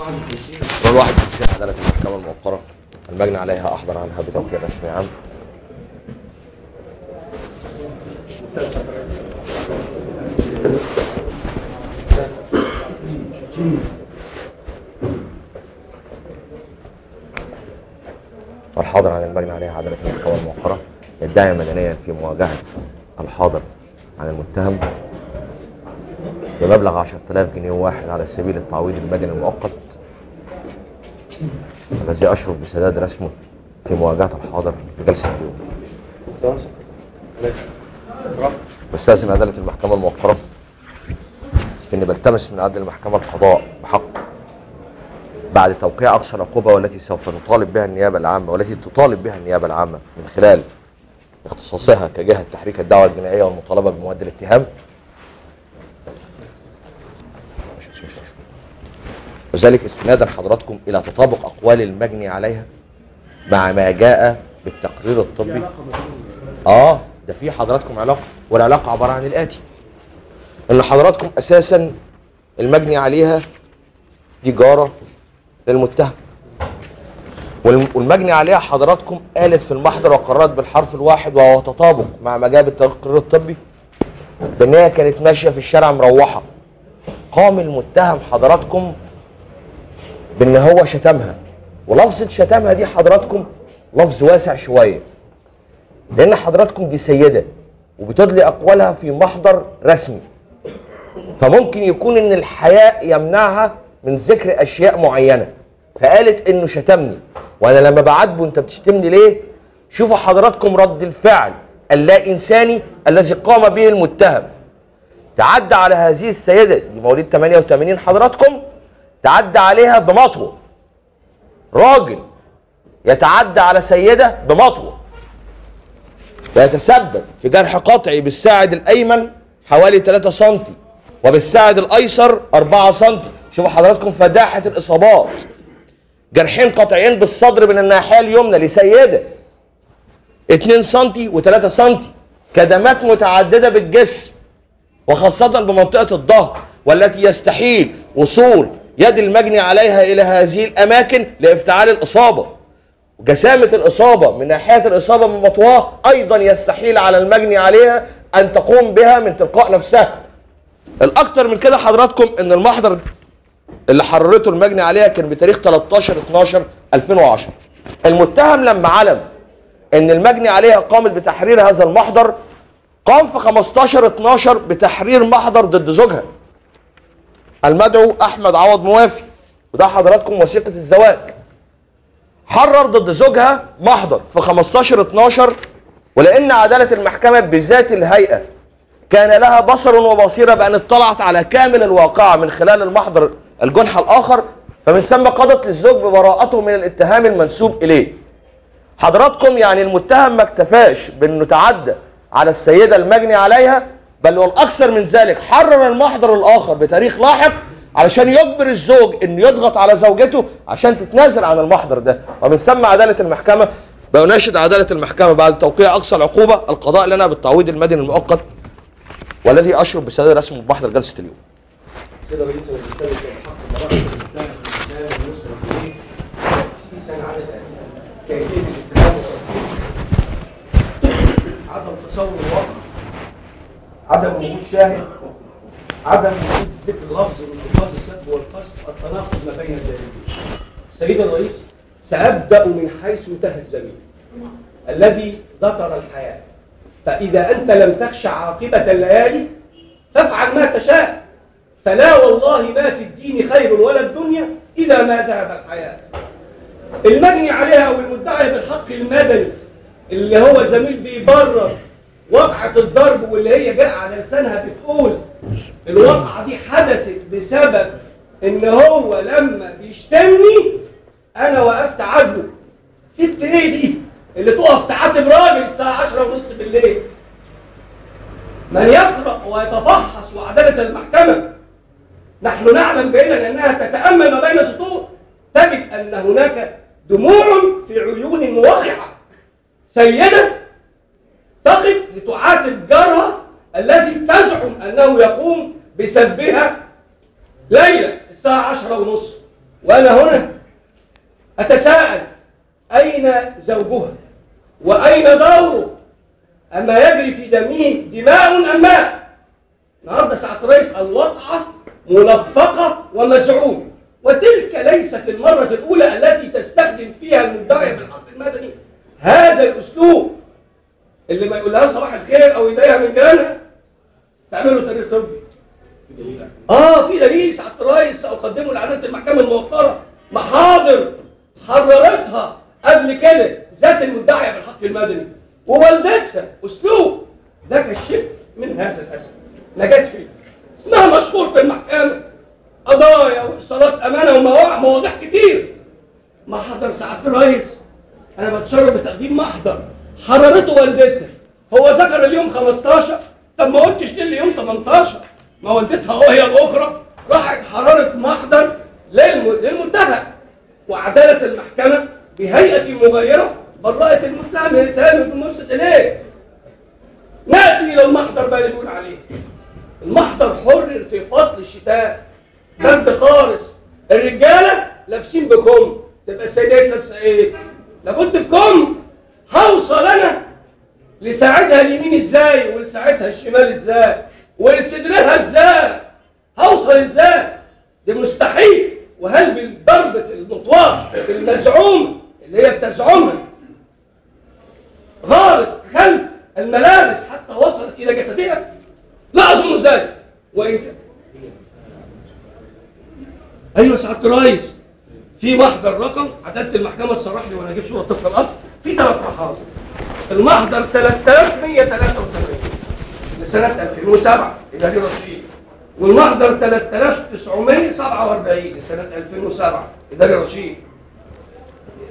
رول 51 عدالة المحكمة المؤقرة المجني عليها أحضر عنها بتوقيع رسمي عام. والحاضر عن المجني عليها عدالة المحكمة المؤقرة يدعي مدنيا في مواجهة الحاضر عن المتهم بمبلغ 10000 جنيه واحد على سبيل التعويض المدني المؤقت. الذي أشرف بسداد رسمه في مواجهة الحاضر بجلسة اليوم. بستأذن عدالة المحكمة الموقرة إني بلتمس من عدل المحكمة القضاء بحق. بعد توقيع أقصى العقوبة والتي سوف نطالب بها النيابة العامة والتي تطالب بها النيابة العامة من خلال اختصاصها كجهة تحريك الدعوة الجنائية والمطالبة بمواد الاتهام وذلك استنادا حضراتكم إلى تطابق أقوال المجني عليها مع ما جاء بالتقرير الطبي. آه ده في حضراتكم علاقة والعلاقة عبارة عن الآتي. إن حضراتكم أساسا المجني عليها دي جارة للمتهم. والم- والمجني عليها حضراتكم قالت في المحضر وقررت بالحرف الواحد وهو تطابق مع ما جاء بالتقرير الطبي. بإن هي كانت ماشية في الشارع مروحة. قام المتهم حضراتكم بأن هو شتمها. ولفظة شتمها دي حضراتكم لفظ واسع شوية. لأن حضراتكم دي سيدة وبتدلي أقوالها في محضر رسمي. فممكن يكون إن الحياء يمنعها من ذكر أشياء معينة. فقالت إنه شتمني. وأنا لما بعاتبه أنت بتشتمني ليه؟ شوفوا حضراتكم رد الفعل اللا انساني الذي قام به المتهم. تعدى على هذه السيدة دي مواليد 88 حضراتكم. تعدى عليها بمطوة. راجل يتعدى على سيدة بمطوة. ويتسبب في جرح قطعي بالساعد الأيمن حوالي 3 سم وبالساعد الأيسر 4 سم شوفوا حضراتكم فداحة الإصابات. جرحين قطعيين بالصدر من الناحية اليمنى لسيدة. 2 سم و3 سم كدمات متعددة بالجسم وخاصة بمنطقة الظهر والتي يستحيل وصول يد المجني عليها إلى هذه الأماكن لإفتعال الإصابة. جسامة الإصابة من ناحية الإصابة من مطواه أيضا يستحيل على المجني عليها أن تقوم بها من تلقاء نفسها. الأكثر من كده حضراتكم أن المحضر اللي حررته المجني عليها كان بتاريخ 13 12 2010 المتهم لما علم إن المجني عليها قامت بتحرير هذا المحضر قام في 15 12 بتحرير محضر ضد زوجها. المدعو أحمد عوض موافي وده حضراتكم وثيقة الزواج. حرر ضد زوجها محضر في 15 12 ولأن عدالة المحكمة بذات الهيئة كان لها بصر وبصيرة بأن اطلعت على كامل الواقعه من خلال المحضر الجنح الآخر فمن ثم قضت للزوج ببراءته من الاتهام المنسوب إليه. حضراتكم يعني المتهم ما اكتفاش بانه تعدى على السيدة المجني عليها بل والاكثر من ذلك حرر المحضر الآخر بتاريخ لاحق علشان يجبر الزوج انه يضغط على زوجته عشان تتنازل عن المحضر ده ومن ثم عدالة المحكمة بناشد عدالة المحكمة بعد توقيع أقصى العقوبة القضاء لنا بالتعويض المدني المؤقت والذي أشرف بسداد رسم محضر جلسة اليوم. المجلس بحق براءة المتهم الإنسان يسرى به تأسيسا على الآتي كيفية الاتهام والتوقيع عدم تصور الواقع عدم وجود شاهد. عدم وجود ذكر لفظ من الفاظ السب والقصد التناقض ما بين الجانبين سيد الرئيس سأبدأ من حيث انتهى الزميل الذي ذكر الحياة. فإذا أنت لم تخشى عاقبة الليالي فافعل ما تشاء. فلا والله ما في الدين خير ولا الدنيا إذا ما ذهب الحياة. المجني عليها أو المدعي بالحق المدني اللي هو زميل بيبرر وقعة الضرب واللي هي جاء على لسانها بتقول الواقعة دي حدثت بسبب إن هو لما بيشتمني أنا وقفت عاتبه ست إيه دي؟ اللي تقف تعاتب راجل الساعة 10 ونص بالليل. من يقرأ ويتفحص وعدالة المحكمة. نحن نعلم بأننا أنها تتأمل ما بين سطور. تجد أن هناك دموع في عيون موقعة. سيدة تقف لتعاتب جارها الذي تزعم أنه يقوم بسبها ليلة الساعة عشرة ونص. وأنا هنا أتساءل أين زوجها؟ وأين دوره أما يجري في دمه دماء أم ماء النهارده ساعة رئيس الوقعة ملفقة ومزعومة وتلك ليست المرة الأولى التي تستخدم فيها المدعي بالحق المدني. هذا الأسلوب اللي ما يقولهاش صباح الخير أو يضايقها من جيرانها تعمله تقرير طبي. آه في دليل ساعة الرئيس سأقدمه لعدالة المحكمة الموقرة محاضر حررتها قبل كده ذات المدعية بالحق المدني ووالدتها أسلوب ذاك الشبه من هذا الأسد نجت فيه. اسمها مشهور في المحكمة. قضايا وإيصالات أمانة ومواضيع مواضيع كتير. محضر ساعة الرئيس. أنا بتشرف بتقديم محضر حررته والدتها هو ذكر اليوم 15 طب ما قلتش ليه اليوم 18 ما والدتها وهي الأخرى راحت حررت محضر للم- للمتهم وعدالة المحكمة بهيئة مغيرة برأت المتهم من الاتهام بالمفسد إليه. نأتي إلى المحضر بقى اللي عليه. المحضر حرر في فصل الشتاء. برد قارس الرجالة لابسين بكم؟ تبقى السيدات لابسة إيه؟ لابد بكم؟ هوصل أنا لساعدها اليمين إزاي ولساعدها الشمال إزاي ولصدرها إزاي؟ هوصل إزاي؟ ده مستحيل. وهل بالضربة المطواة المزعومة اللي هي بتزعمها غارت خلف الملابس حتى وصلت إلى جسدها؟ لا أظن ذلك. وإن كان أيوة سعادة الرئيس في محضر رقم عدالة المحكمة تصرح لي وأنا أجيب صورة طبق الأصل. في ثلاث محاضر المحضر 3183 لسنة 2007 إداري رشيد والمحضر 3947 لسنة 2007 إداري رشيد